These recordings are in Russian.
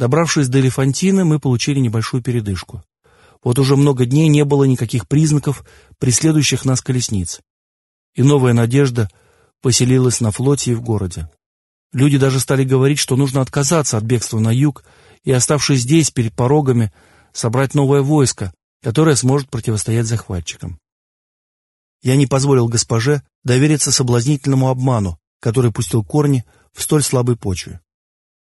Добравшись до Элефантины, мы получили небольшую передышку. Вот уже много дней не было никаких признаков преследующих нас колесниц. И новая надежда поселилась на флоте и в городе. Люди даже стали говорить, что нужно отказаться от бегства на юг и, оставшись здесь, перед порогами, собрать новое войско, которое сможет противостоять захватчикам. Я не позволил госпоже довериться соблазнительному обману, который пустил корни в столь слабой почве.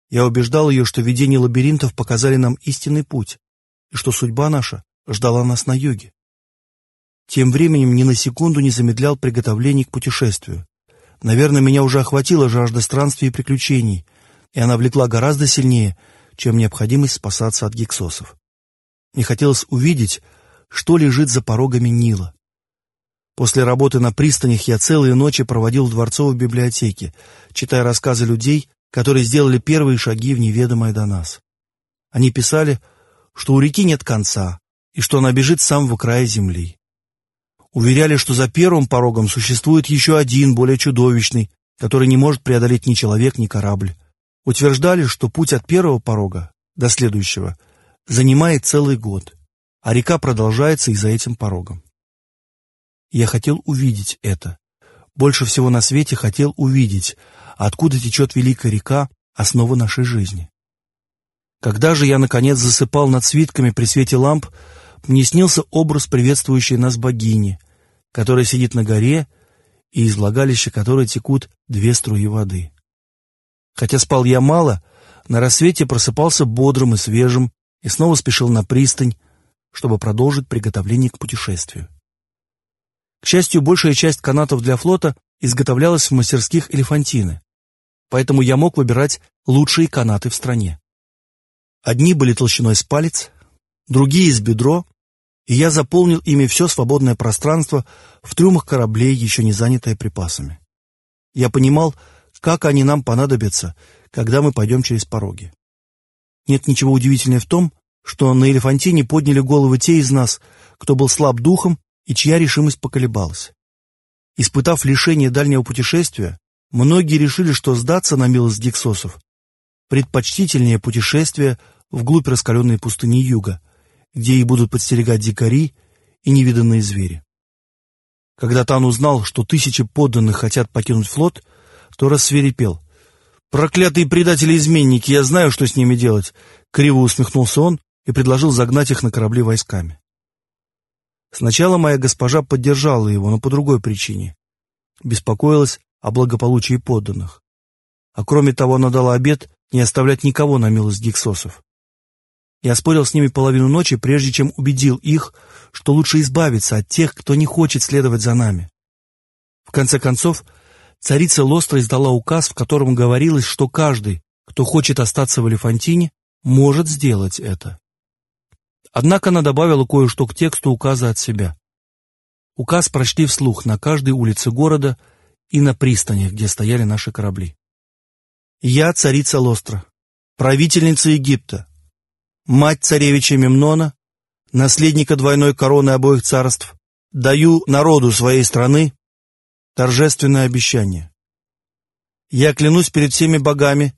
Я убеждал ее, что видения лабиринтов показали нам истинный путь, и что судьба наша ждала нас на юге. Тем временем ни на секунду не замедлял приготовлений к путешествию. Наверное, меня уже охватила жажда странствий и приключений, и она влекла гораздо сильнее, чем необходимость спасаться от гексосов. Мне хотелось увидеть, что лежит за порогами Нила. После работы на пристанях я целые ночи проводил в дворцовой библиотеке, читая рассказы людей, которые сделали первые шаги в неведомое до нас. Они писали, что у реки нет конца и что она бежит с самого края земли. Уверяли, что за первым порогом существует еще один, более чудовищный, который не может преодолеть ни человек, ни корабль. Утверждали, что путь от первого порога до следующего занимает целый год, а река продолжается и за этим порогом. Я хотел увидеть это. Больше всего на свете хотел увидеть, откуда течет великая река, основа нашей жизни. Когда же я, наконец, засыпал над свитками при свете ламп, мне снился образ приветствующей нас богини, которая сидит на горе и из влагалища которой текут две струи воды. Хотя спал я мало, на рассвете просыпался бодрым и свежим и снова спешил на пристань, чтобы продолжить приготовление к путешествию. К счастью, большая часть канатов для флота изготовлялась в мастерских Элефантины, поэтому я мог выбирать лучшие канаты в стране. Одни были толщиной с палец, другие из бедро, и я заполнил ими все свободное пространство в трюмах кораблей, еще не занятое припасами. Я понимал, как они нам понадобятся, когда мы пойдем через пороги. Нет ничего удивительного в том, что на Элефантине подняли головы те из нас, кто был слаб духом и чья решимость поколебалась. Испытав лишение дальнего путешествия, многие решили, что сдаться на милость гексосов предпочтительнее путешествие вглубь раскаленной пустыни юга, где их будут подстерегать дикари и невиданные звери. Когда Тан узнал, что тысячи подданных хотят покинуть флот, то рассверепел. «Проклятые предатели-изменники, я знаю, что с ними делать!» Криво усмехнулся он и предложил загнать их на корабли войсками. Сначала моя госпожа поддержала его, но по другой причине. Беспокоилась о благополучии подданных. А кроме того, она дала обет не оставлять никого на милость гексосов. Я спорил с ними половину ночи, прежде чем убедил их, что лучше избавиться от тех, кто не хочет следовать за нами. В конце концов, царица Лостра издала указ, в котором говорилось, что каждый, кто хочет остаться в Элефантине, может сделать это. Однако она добавила кое-что к тексту указа от себя. Указ прочли вслух на каждой улице города и на пристанях, где стояли наши корабли. «Я царица Лостра, правительница Египта, мать царевича Мемнона, наследника двойной короны обоих царств, даю народу своей страны торжественное обещание. Я клянусь перед всеми богами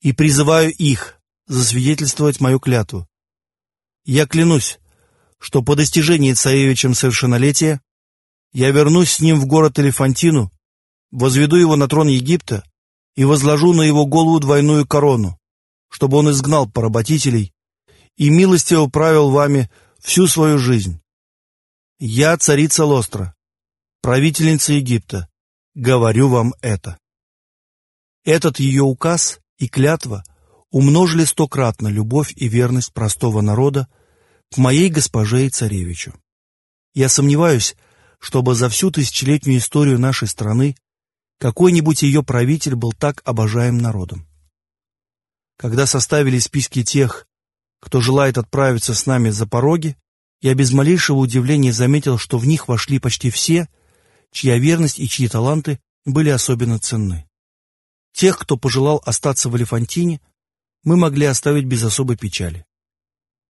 и призываю их засвидетельствовать мою клятву. Я клянусь, что по достижении царевичем совершеннолетия я вернусь с ним в город Элефантину, возведу его на трон Египта и возложу на его голову двойную корону, чтобы он изгнал поработителей и милостиво правил вами всю свою жизнь. Я царица Лостра, правительница Египта, говорю вам это. Этот ее указ и клятва умножили стократно любовь и верность простого народа к моей госпоже и царевичу. Я сомневаюсь, чтобы за всю тысячелетнюю историю нашей страны какой-нибудь ее правитель был так обожаем народом. Когда составили списки тех, кто желает отправиться с нами за пороги, я без малейшего удивления заметил, что в них вошли почти все, чья верность и чьи таланты были особенно ценны. Тех, кто пожелал остаться в Элефантине, мы могли оставить без особой печали.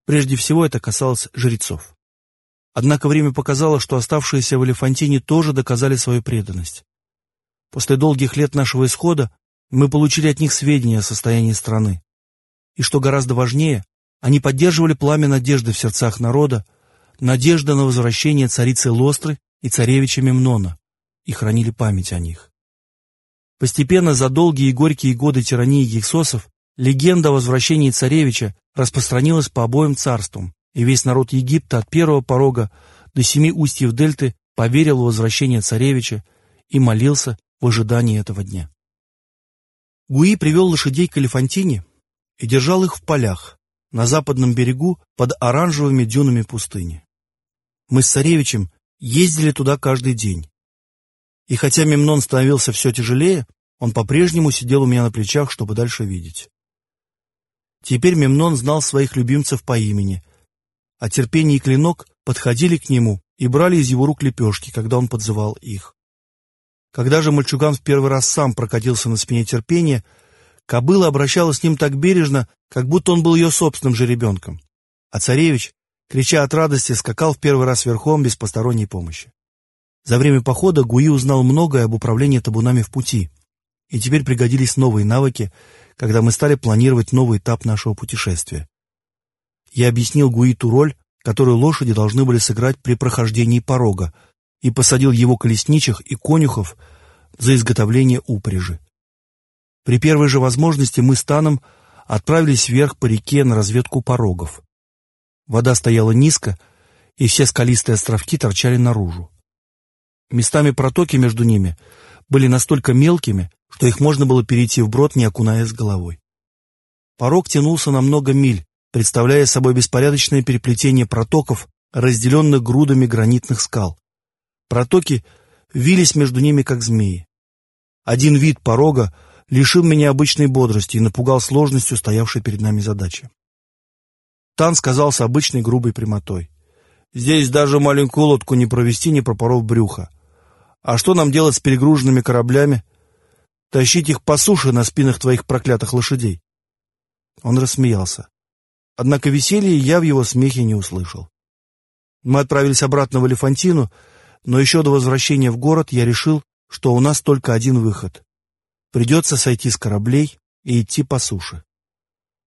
Прежде всего это касалось жрецов. Однако время показало, что оставшиеся в Элефантине тоже доказали свою преданность. После долгих лет нашего исхода мы получили от них сведения о состоянии страны И что гораздо важнее, они поддерживали пламя надежды в сердцах народа, надежда на возвращение царицы Лостры и царевича Мемнона, и хранили память о них. Постепенно за долгие и горькие годы тирании гексосов легенда о возвращении царевича распространилась по обоим царствам, и весь народ Египта от первого порога до семи устьев дельты поверил в возвращение царевича и молился в ожидании этого дня. Гуи привел лошадей к Элефантине и держал их в полях, на западном берегу под оранжевыми дюнами пустыни. Мы с царевичем ездили туда каждый день. И хотя Мемнон становился все тяжелее, он по-прежнему сидел у меня на плечах, чтобы дальше видеть. Теперь Мемнон знал своих любимцев по имени, а терпение и клинок подходили к нему и брали из его рук лепешки, когда он подзывал их. Когда же мальчуган в первый раз сам прокатился на спине терпения, кобыла обращалась с ним так бережно, как будто он был ее собственным же ребенком. А царевич, крича от радости, скакал в первый раз верхом без посторонней помощи. За время похода Гуи узнал многое об управлении табунами в пути, и теперь пригодились новые навыки, когда мы стали планировать новый этап нашего путешествия. Я объяснил Гуи ту роль, которую лошади должны были сыграть при прохождении порога, и посадил его колесничих и конюхов за изготовление упряжи. При первой же возможности мы с Таном отправились вверх по реке на разведку порогов. Вода стояла низко, и все скалистые островки торчали наружу. Местами протоки между ними были настолько мелкими, что их можно было перейти вброд, не окунаясь головой. Порог тянулся на много миль, представляя собой беспорядочное переплетение протоков, разделенных грудами гранитных скал. Протоки вились между ними, как змеи. Один вид порога лишил меня обычной бодрости и напугал сложностью стоявшей перед нами задачи. Тан сказал с обычной грубой прямотой. «Здесь даже маленькую лодку не провести, не пропоров брюха. А что нам делать с перегруженными кораблями? Тащить их по суше на спинах твоих проклятых лошадей?» Он рассмеялся. Однако веселья я в его смехе не услышал. Мы отправились обратно в Элефантину, но еще до возвращения в город я решил, что у нас только один выход. Придется сойти с кораблей и идти по суше.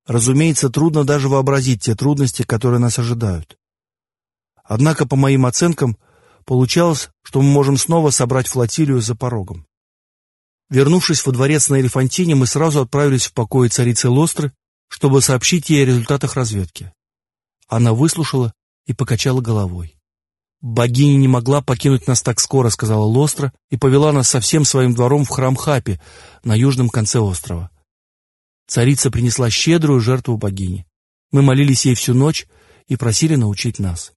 Разумеется, трудно даже вообразить те трудности, которые нас ожидают. Однако, по моим оценкам, получалось, что мы можем снова собрать флотилию за порогом. Вернувшись во дворец на Элефантине, мы сразу отправились в покои царицы Лостры, чтобы сообщить ей о результатах разведки. Она выслушала и покачала головой. «Богиня не могла покинуть нас так скоро», — сказала Лостра, и повела нас со всем своим двором в храм Хапи на южном конце острова. Царица принесла щедрую жертву богине. Мы молились ей всю ночь и просили научить нас.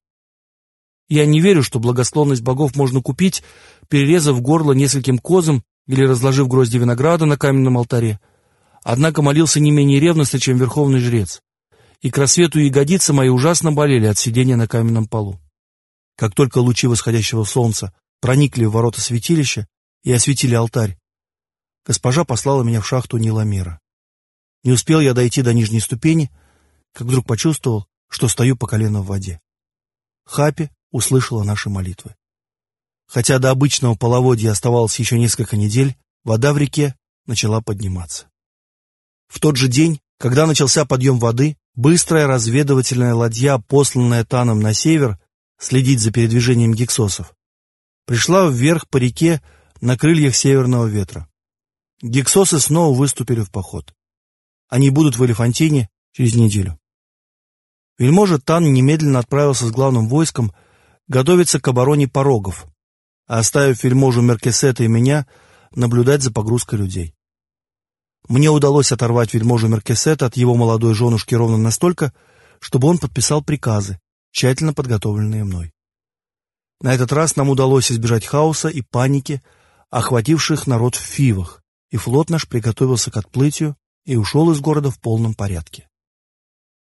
Я не верю, что благосклонность богов можно купить, перерезав горло нескольким козам или разложив грозди винограда на каменном алтаре. Однако молился не менее ревностно, чем верховный жрец. И к рассвету ягодицы мои ужасно болели от сидения на каменном полу. Как только лучи восходящего солнца проникли в ворота святилища и осветили алтарь, госпожа послала меня в шахту Ниламера. Не успел я дойти до нижней ступени, как вдруг почувствовал, что стою по колено в воде. Хапи услышала наши молитвы. Хотя до обычного половодья оставалось еще несколько недель, вода в реке начала подниматься. В тот же день, когда начался подъем воды, быстрая разведывательная ладья, посланная Таном на север, следить за передвижением гексосов, пришла вверх по реке на крыльях северного ветра. Гексосы снова выступили в поход. Они будут в Элефантине через неделю. Вельможа Тан немедленно отправился с главным войском готовиться к обороне порогов, оставив вельможу Меркесета и меня наблюдать за погрузкой людей. Мне удалось оторвать вельможу Меркесета от его молодой женушки ровно настолько, чтобы он подписал приказы, тщательно подготовленные мной. На этот раз нам удалось избежать хаоса и паники, охвативших народ в Фивах, и флот наш приготовился к отплытию и ушел из города в полном порядке.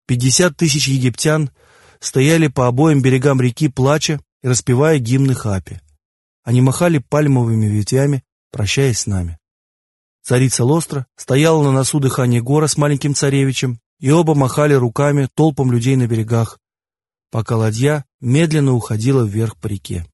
Пятьдесят тысяч египтян стояли по обоим берегам реки, плача и распевая гимны Хапи. Они махали пальмовыми ветвями, прощаясь с нами. Царица Лостра стояла на носу дыхания гора с маленьким царевичем, и оба махали руками толпам людей на берегах, пока ладья медленно уходила вверх по реке.